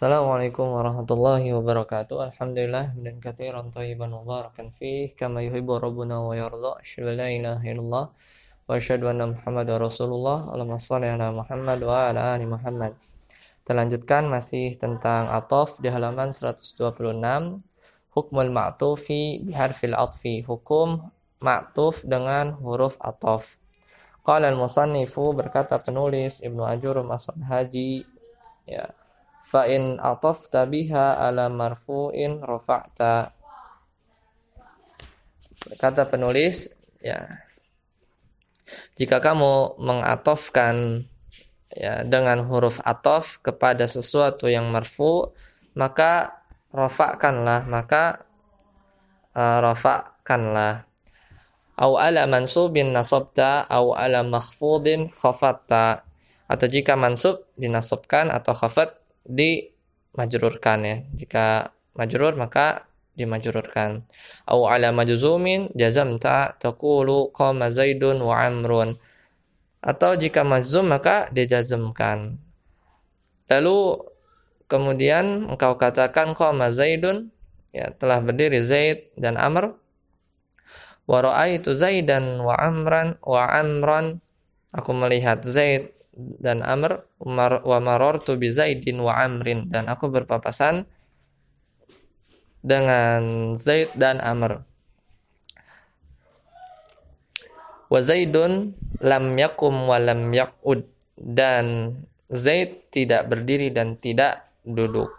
Assalamualaikum warahmatullahi wabarakatuh. Alhamdulillah dan katsiran thayyiban mubarakan fih kama yuhibbu rabbuna wa yarda. Asyhadu la ilaha illallah wa asyhadu anna Muhammadar Rasulullah. Allahumma shalli ala Muhammad wa ala ali Muhammad. Terlanjutkan masih tentang atof di halaman 126. Hukmul ma'tufi biharfil atfi. Hukum ma'tuf dengan huruf atof. Qala al-musannifu berkata penulis Ibnu Ajurum As-Haji ya fa in atafta biha ala marfu'in rafa'ta. Kata penulis ya. Jika kamu mengatofkan ya dengan huruf atof kepada sesuatu yang marfu maka rafa'kanlah maka uh, rafa'kanlah. Au ala mansubin nasabta au ala makhfudin khafatta. Atau jika mansub dinasabkan atau khafat dimajrurkan ya. Jika majrur maka dimajrurkan. Au ala majzumin jazamta taqulu qama Zaidun wa Amrun. Atau jika majzum maka dijazmkan. Lalu kemudian engkau katakan qama Zaidun ya telah berdiri Zaid dan Amr. Wa ra'aitu Zaidan wa Amran wa Amran aku melihat Zaid dan Amr wa marartu bi Zaidin wa Amrin dan aku berpapasan dengan Zaid dan Amr. Wa Zaidun lam yakum wa lam yaqud dan Zaid tidak berdiri dan tidak duduk.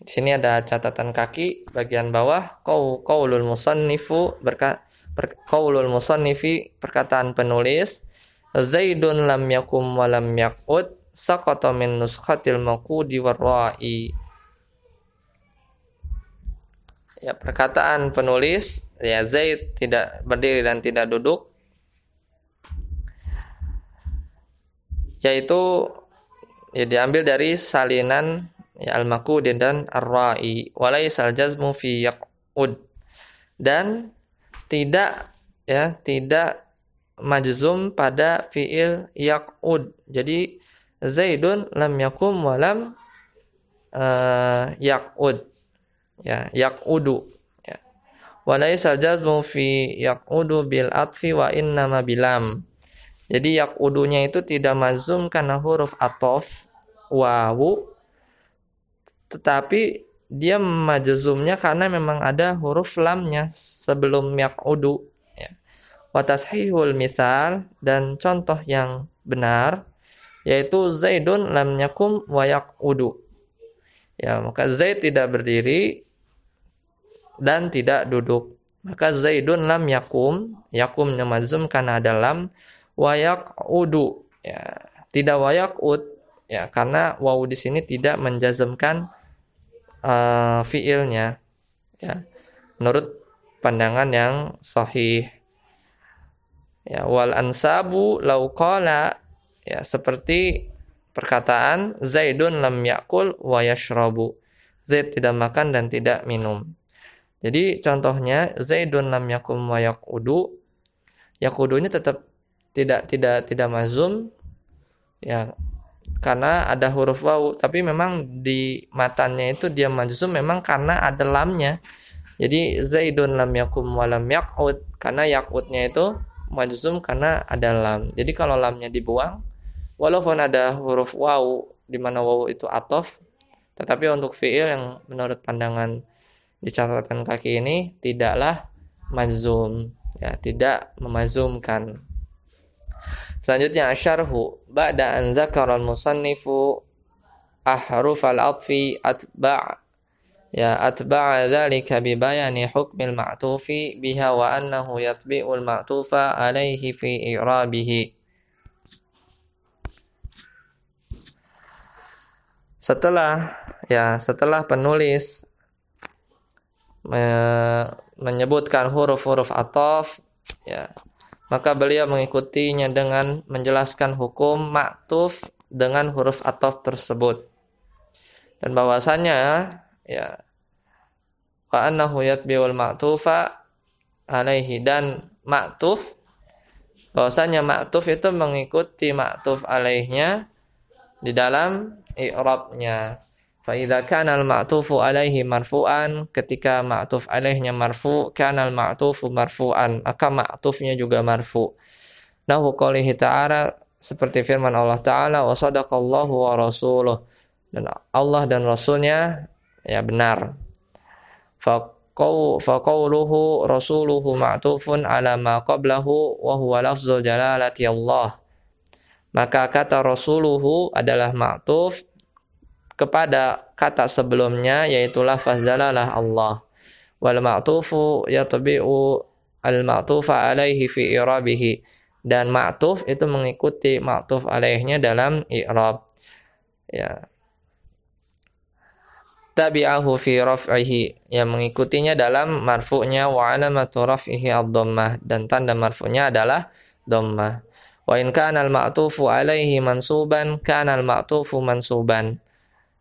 Di sini ada catatan kaki bagian bawah qaulul musannifu berkata qaulul musannifi perkataan penulis Zaidun lam yakum wa lam yaqud saqata min nuskhatil maqudi warra'i Ya perkataan penulis ya Zaid tidak berdiri dan tidak duduk yaitu ya diambil dari salinan ya al-maqudin dan ar-ra'i. Walaisal jazmu fi yaqud. Dan tidak ya tidak majzum pada fiil yaqud. Jadi Zaidun lam yakum wa lam uh, yaqud. Ya, yaqudu ya. Wa laisa jazmu fi yaqudu bil atfi wa innama bilam. Jadi yaqudunya itu tidak mazum karena huruf atof wawu tetapi dia majzumnya karena memang ada huruf lamnya sebelum yaqudu ya. Wa tashihul misal dan contoh yang benar yaitu Zaidun lam yakum wa yaqudu. Ya, maka Zaid tidak berdiri dan tidak duduk. Maka Zaidun lam yakum, yakumnya mazum karena ada lam wa yaqudu. Ya, tidak wa yaqud ya karena wawu di sini tidak menjazmkan uh, fiilnya ya. Menurut pandangan yang sahih. Ya wal ansabu lau qala ya seperti perkataan Zaidun lam yakul wa yashrabu. Zaid tidak makan dan tidak minum. Jadi contohnya Zaidun lam yakum wa yakudu yakudunya tetap tidak tidak tidak mazum. Ya karena ada huruf wawu tapi memang di matanya itu dia majzum memang karena ada lamnya. Jadi zaidun lam yakum walam yaqud karena yaqudnya itu majzum karena ada lam. Jadi kalau lamnya dibuang walaupun ada huruf wawu di mana wawu itu atof tetapi untuk fiil yang menurut pandangan di catatan kaki ini tidaklah majzum. Ya tidak memazumkan Selanjutnya asyarhu ba'da an dzakara al-musannifu ahruf al-atfi atba' ya atba'a dzalika bi bayani hukmil ma'tufi biha wa annahu yatbi'ul ma'tufa alaihi fi i'rabihi. Setelah ya setelah penulis me, menyebutkan huruf-huruf ataf ya maka beliau mengikutinya dengan menjelaskan hukum maktuf dengan huruf atof tersebut. Dan bahwasanya ya wa annahu yatbi'ul ma'tufa alaihi dan maktuf bahwasanya maktuf itu mengikuti maktuf alaihnya di dalam i'rabnya. Fa idza kana al-ma'tufu alaihi marfu'an ketika ma'tuf alaihnya marfu kana al-ma'tufu marfu'an maka ma'tufnya juga marfu. Nahu qoulihi ta'ala seperti firman Allah taala wa sadaqallahu wa rasuluh dan Allah dan rasulnya ya benar. Faqauluhu rasuluhu ma'tufun ala ma qablahu wa huwa lafzul jalalati Allah. Maka kata rasuluhu adalah ma'tuf kepada kata sebelumnya yaitu lafaz jalalah Allah. Wal ma'tufu yatbi'u al ma'tufa alaihi fi irabihi dan ma'tuf itu mengikuti ma'tuf alaihnya dalam i'rab. Ya, tabi'ahu fi raf'ihi yang mengikutinya dalam marfu'nya wa alamatu raf'ihi ad-dhammah dan tanda marfu'nya adalah dhammah. Wa in kana al-ma'tufu alaihi mansuban kana al-ma'tufu mansuban.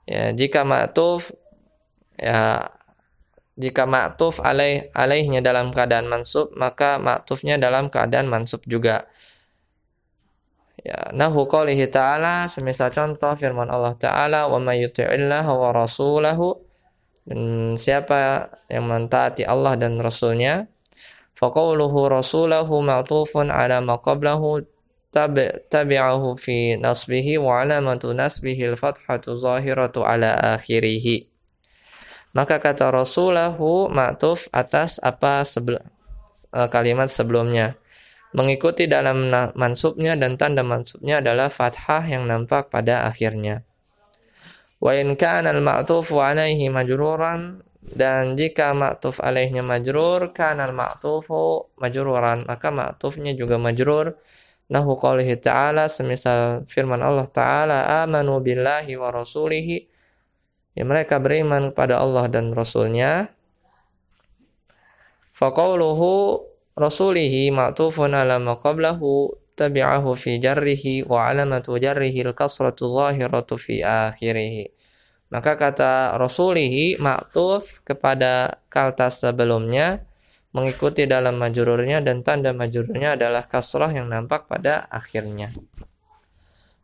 Ya, jika ma'tuf ya jika ma'tuf alaih alaihnya dalam keadaan mansub maka ma'tufnya dalam keadaan mansub juga. Ya, nahu qoulihi ta'ala semisal contoh firman Allah Ta'ala wa may wa rasulahu dan siapa yang mentaati Allah dan Rasulnya faqauluhu rasulahu ma'tufun ala ma qablahu tabi'ahu fi nasbihi wa alamatu nasbihi al-fathatu zahiratu ala akhirih maka kata rasulahu ma'tuf atas apa sebel, eh, kalimat sebelumnya. Mengikuti dalam mansubnya dan tanda mansubnya adalah fathah yang nampak pada akhirnya. Wa in kana al-ma'tufu alaihi majruran dan jika ma'tuf alaihnya majrur kana al-ma'tufu majruran maka ma'tufnya juga majrur nahu qaulihi ta'ala semisal firman Allah ta'ala amanu billahi wa rasulihi ya mereka beriman kepada Allah dan rasulnya faqauluhu rasulihi ma'tufun ala ma qablahu tabi'ahu fi jarrihi wa alamatu jarrihi al-kasratu zahiratu fi akhirih. Maka kata rasulihi ma'tuf kepada kata sebelumnya mengikuti dalam majururnya dan tanda majururnya adalah kasrah yang nampak pada akhirnya.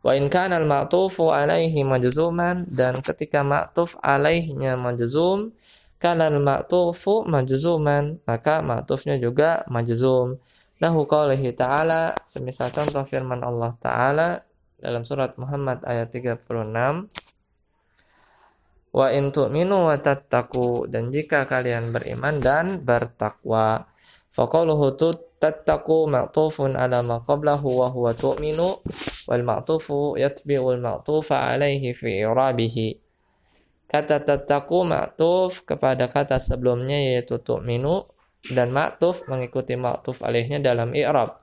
Wa in kana al-ma'tufu alaihi majzuman dan ketika ma'tuf alaihnya majzum kana al-ma'tufu majzuman maka ma'tufnya juga majzum lahu qaulihi ta'ala semisal contoh firman Allah taala dalam surat Muhammad ayat 36 wa in tu'minu wa tattaqu. Dan jika kalian beriman dan bertakwa. Faqaluhu tattaqu ma'tufun ala ma qablahu wa huwa tu'minu. Wal ma'tufu yatbi'u al ma'tufa alaihi fi irabihi. Kata tataku ma'tuf kepada kata sebelumnya yaitu tu'minu. Dan ma'tuf mengikuti ma'tuf alihnya dalam i'rab.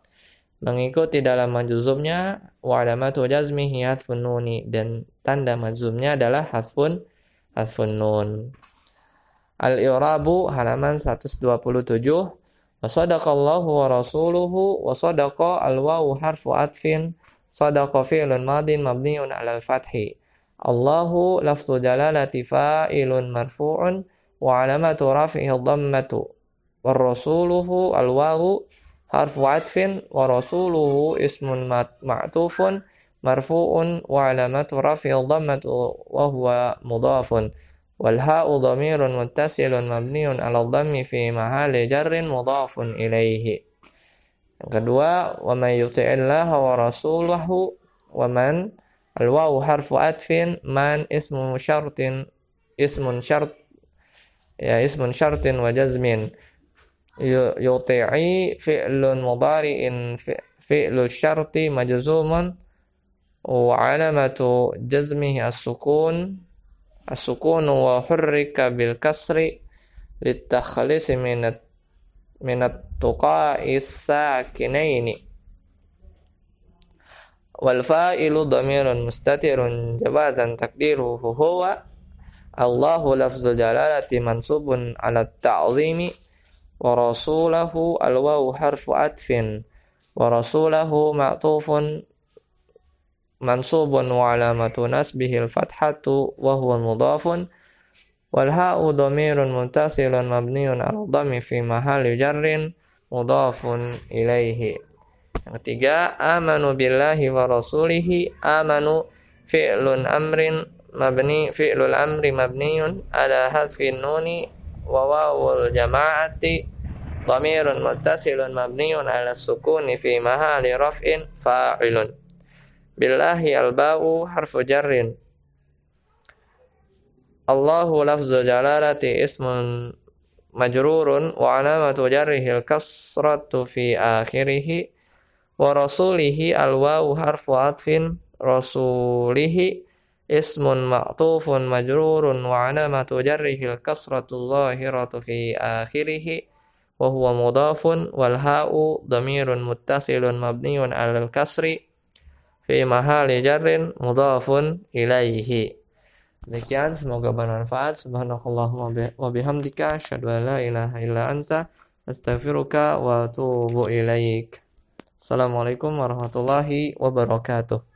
Mengikuti dalam majuzumnya. Wa alamatu jazmihi hasfun nuni. Dan tanda majuzumnya adalah hasfun hasfun nun. Al-i'rabu halaman 127 wa sadaqallahu wa rasuluhu wa sadaqa al-wawu harfu atfin. Sadaqa fi'lun madin mabniun 'alal fathi. Allahu lafzu jalalati fa'ilun marfu'un wa alamatu rafihi dhammatu. Wa rasuluhu alwawu harfu atfin wa rasuluhu ismun ma'tufun marfu'un wa alamatu rafihi dhammatu wa huwa mudafun wal ha'u dhamirun muttasilun mabniun ala dhammi fi mahali jarrin mudafun ilaihi yang kedua wa man yuti'illaha wa rasulahu wa man Al-wawu harfu atfin man ismu syartin ismun syart ya ismun syartin wa jazmin yuti'i fi'lun mudari'in fi'lu syarti majzumun wa alamatu jazmihi as-sukun as-sukun wa hurrika bil kasri litakhlisi minat minat tuqa'is sakinaini wal fa'ilu dhamirun mustatirun jawazan takdiruhu huwa Allahu lafzul jalalati mansubun ala ta'zimi wa rasulahu al wawu harfu atfin wa rasulahu ma'tufun mansubun wa alamatu nasbihi al fathatu wa huwa mudafun wal ha'u dhamirun muntasilun mabniun ala dhammi fi mahalli jarrin mudafun ilaihi yang ketiga, amanu billahi wa rasulihi. Amanu fi'lun amrin mabni fi'lul amri mabniyun ala hadfi nuni wa wawul jama'ati dhamirun muttasilun mabniyun ala sukuni fi mahali raf'in fa'ilun billahi al-ba'u harfu jarrin. Allahu lafzu jalalati ismun majrurun wa alamatu jarrihi al-kasratu fi akhirih wa rasulihi al-wawu harfu atfin rasulihi ismun ma'tufun majrurun wa alamatu jarrihi al-kasratu zahiratu fi akhirih wa huwa mudafun wal ha'u dhamirun muttasilun mabniun 'alal kasri fi mahali jarrin mudafun ilaihi. Demikian semoga bermanfaat. Subhanakallahumma wa bihamdika asyhadu an la ilaha illa anta astaghfiruka wa atubu ilaik. Assalamualaikum warahmatullahi wabarakatuh